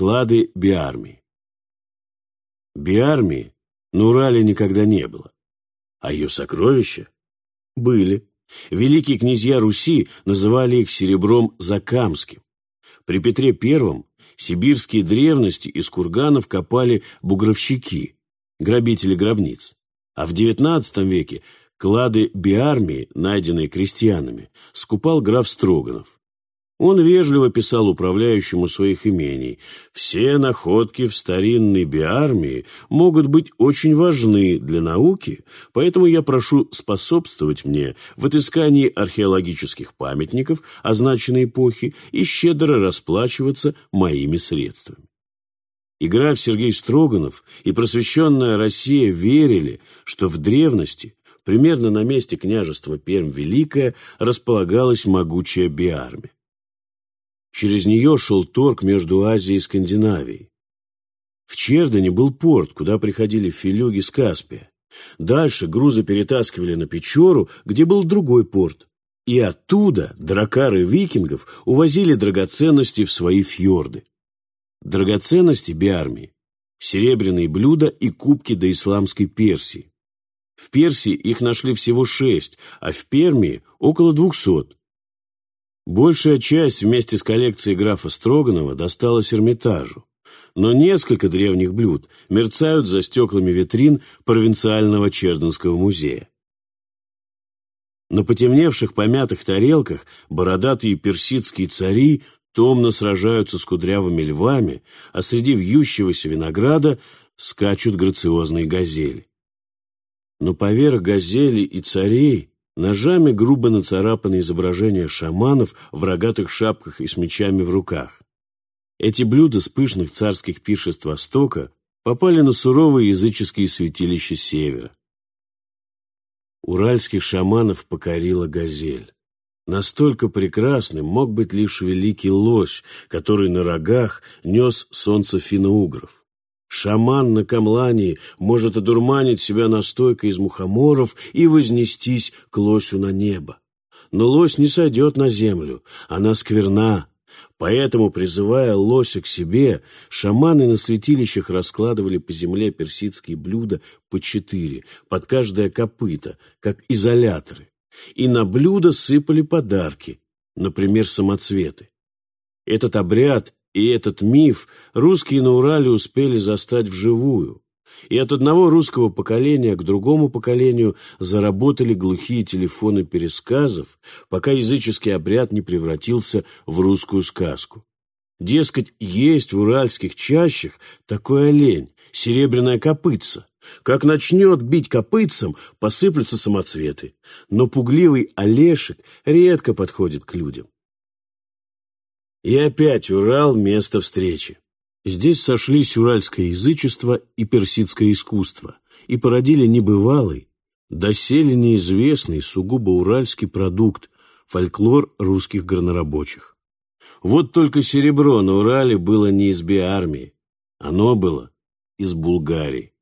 Клады Биармии. Биармии на Урале никогда не было. А ее сокровища были. Великие князья Руси называли их серебром закамским. При Петре I сибирские древности из курганов копали бугровщики, грабители гробниц. А в XIX веке клады биармии, найденные крестьянами, скупал граф Строганов. Он вежливо писал управляющему своих имений. «Все находки в старинной биармии могут быть очень важны для науки, поэтому я прошу способствовать мне в отыскании археологических памятников означенной эпохи и щедро расплачиваться моими средствами». И граф Сергей Строганов и просвещенная Россия верили, что в древности, примерно на месте княжества Пермь-Великое, располагалась могучая биармия. Через нее шел торг между Азией и Скандинавией. В Чердане был порт, куда приходили филюги с Каспия. Дальше грузы перетаскивали на Печору, где был другой порт. И оттуда дракары викингов увозили драгоценности в свои фьорды. Драгоценности биармии – серебряные блюда и кубки до исламской Персии. В Персии их нашли всего шесть, а в Пермии – около двухсот. Большая часть вместе с коллекцией графа Строганова досталась Эрмитажу, но несколько древних блюд мерцают за стеклами витрин провинциального Черденского музея. На потемневших помятых тарелках бородатые персидские цари томно сражаются с кудрявыми львами, а среди вьющегося винограда скачут грациозные газели. Но поверх газелей и царей Ножами грубо нацарапаны изображения шаманов в рогатых шапках и с мечами в руках. Эти блюда с пышных царских пиршеств Востока попали на суровые языческие святилища Севера. Уральских шаманов покорила газель. Настолько прекрасным мог быть лишь великий лось, который на рогах нес солнце финно-угров. Шаман на камлании может одурманить себя настойкой из мухоморов и вознестись к лосю на небо. Но лось не сойдет на землю, она скверна. Поэтому, призывая лося к себе, шаманы на святилищах раскладывали по земле персидские блюда по четыре, под каждое копыто, как изоляторы. И на блюда сыпали подарки, например, самоцветы. Этот обряд и этот миф русские на Урале успели застать вживую. И от одного русского поколения к другому поколению заработали глухие телефоны пересказов, пока языческий обряд не превратился в русскую сказку. Дескать, есть в уральских чащах такой олень, серебряная копытца. Как начнет бить копытцем, посыплются самоцветы. Но пугливый Олешек редко подходит к людям. И опять Урал – место встречи. Здесь сошлись уральское язычество и персидское искусство и породили небывалый, доселе неизвестный, сугубо уральский продукт – фольклор русских горнорабочих. Вот только серебро на Урале было не из Биармии, оно было из Булгарии.